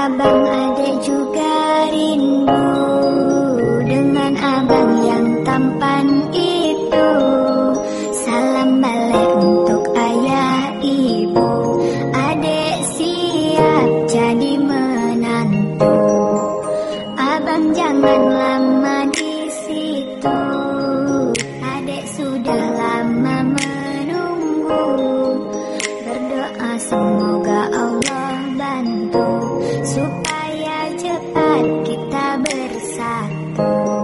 abang adek juga rindu Dengan abang yang tampan itu. Salam balik untuk ayah ibu Adek siap jadi menantu. Abang jangan lama di situ. Adek sudah lama menunggu. Berdoa semoga Thank you.